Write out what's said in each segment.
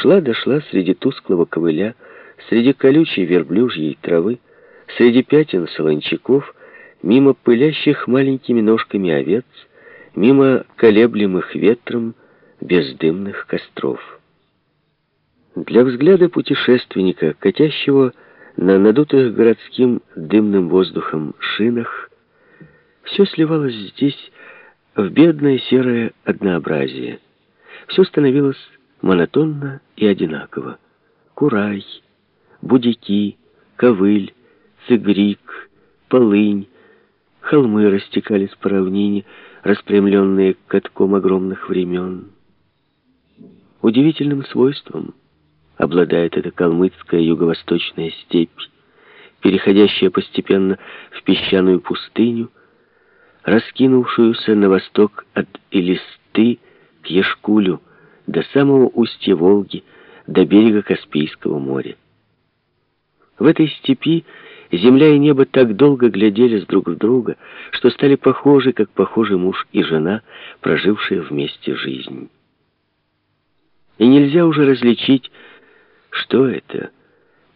Шла-дошла среди тусклого ковыля, среди колючей верблюжьей травы, среди пятен солончаков, мимо пылящих маленькими ножками овец, мимо колеблемых ветром бездымных костров. Для взгляда путешественника, катящего на надутых городским дымным воздухом шинах, все сливалось здесь в бедное серое однообразие. Все становилось монотонно и одинаково. Курай, будики, ковыль, цигрик, полынь, холмы растекались по равнине, распрямленные катком огромных времен. Удивительным свойством обладает эта калмыцкая юго-восточная степь, переходящая постепенно в песчаную пустыню, раскинувшуюся на восток от Элисты к Ешкулю, до самого устья Волги, до берега Каспийского моря. В этой степи земля и небо так долго гляделись друг в друга, что стали похожи, как похожи муж и жена, прожившие вместе жизнь. И нельзя уже различить, что это,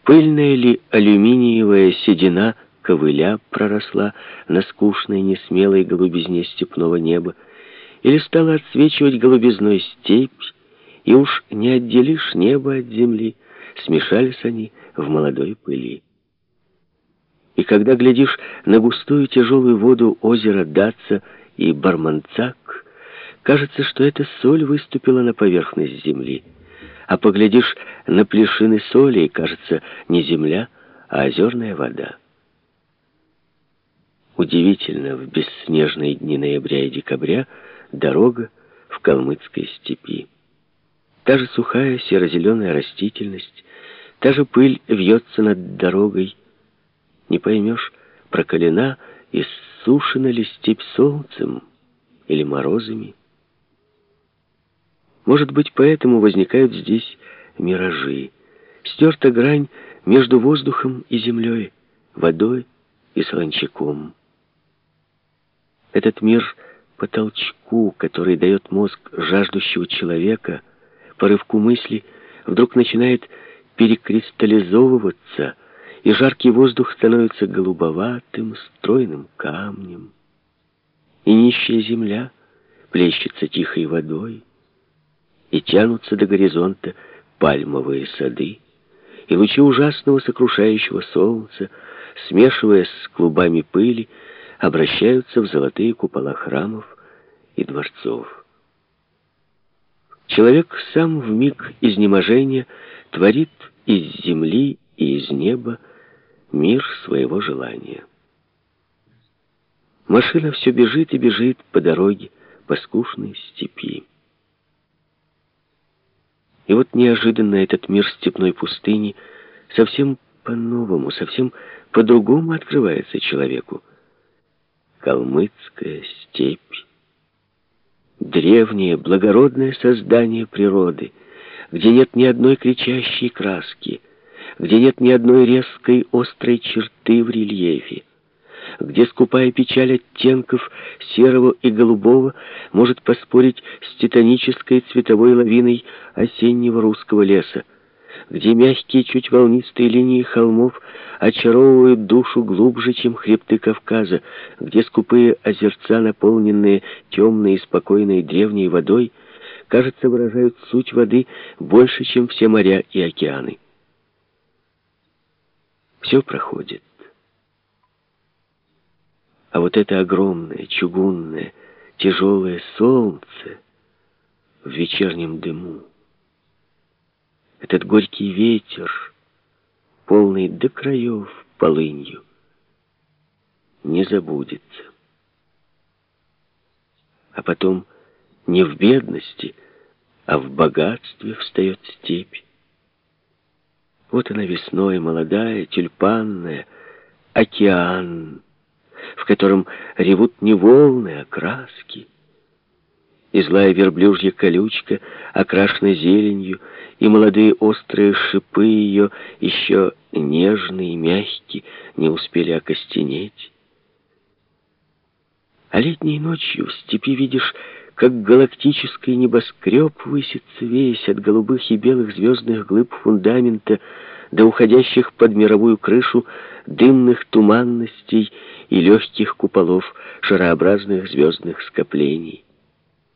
пыльная ли алюминиевая седина ковыля проросла на скучной, несмелой голубизне степного неба, или стала отсвечивать голубизной степь, и уж не отделишь небо от земли, смешались они в молодой пыли. И когда глядишь на густую тяжелую воду озера Даца и Барманцак, кажется, что эта соль выступила на поверхность земли. А поглядишь на плешины соли, и кажется, не земля, а озерная вода. Удивительно, в бесснежные дни ноября и декабря дорога в калмыцкой степи. Та же сухая серо-зеленая растительность, та же пыль вьется над дорогой. Не поймешь, прокалена и сушена ли степь солнцем или морозами. Может быть, поэтому возникают здесь миражи. Стерта грань между воздухом и землей, водой и солончаком. Этот мир по толчку, который дает мозг жаждущего человека — по рывку мысли вдруг начинает перекристаллизовываться, и жаркий воздух становится голубоватым, стройным камнем. И нищая земля плещется тихой водой, и тянутся до горизонта пальмовые сады, и лучи ужасного сокрушающего солнца, смешиваясь с клубами пыли, обращаются в золотые купола храмов и дворцов. Человек сам в миг изнеможения творит из земли и из неба мир своего желания. Машина все бежит и бежит по дороге, по скучной степи. И вот неожиданно этот мир степной пустыни совсем по-новому, совсем по-другому открывается человеку. Калмыцкая степь древнее, благородное создание природы, где нет ни одной кричащей краски, где нет ни одной резкой острой черты в рельефе, где скупая печаль оттенков серого и голубого может поспорить с титанической цветовой лавиной осеннего русского леса, где мягкие, чуть волнистые линии холмов очаровывают душу глубже, чем хребты Кавказа, где скупые озерца, наполненные темной и спокойной древней водой, кажется, выражают суть воды больше, чем все моря и океаны. Все проходит. А вот это огромное, чугунное, тяжелое солнце в вечернем дыму, этот горький ветер, полный до краев полынью, не забудется. А потом не в бедности, а в богатстве встает степь. Вот она весной, молодая, тюльпанная, океан, в котором ревут не волны, а краски и злая верблюжья колючка, окрашена зеленью, и молодые острые шипы ее, еще нежные и мягкие, не успели окостенеть. А летней ночью в степи видишь, как галактический небоскреб высится весь от голубых и белых звездных глыб фундамента до уходящих под мировую крышу дымных туманностей и легких куполов шарообразных звездных скоплений.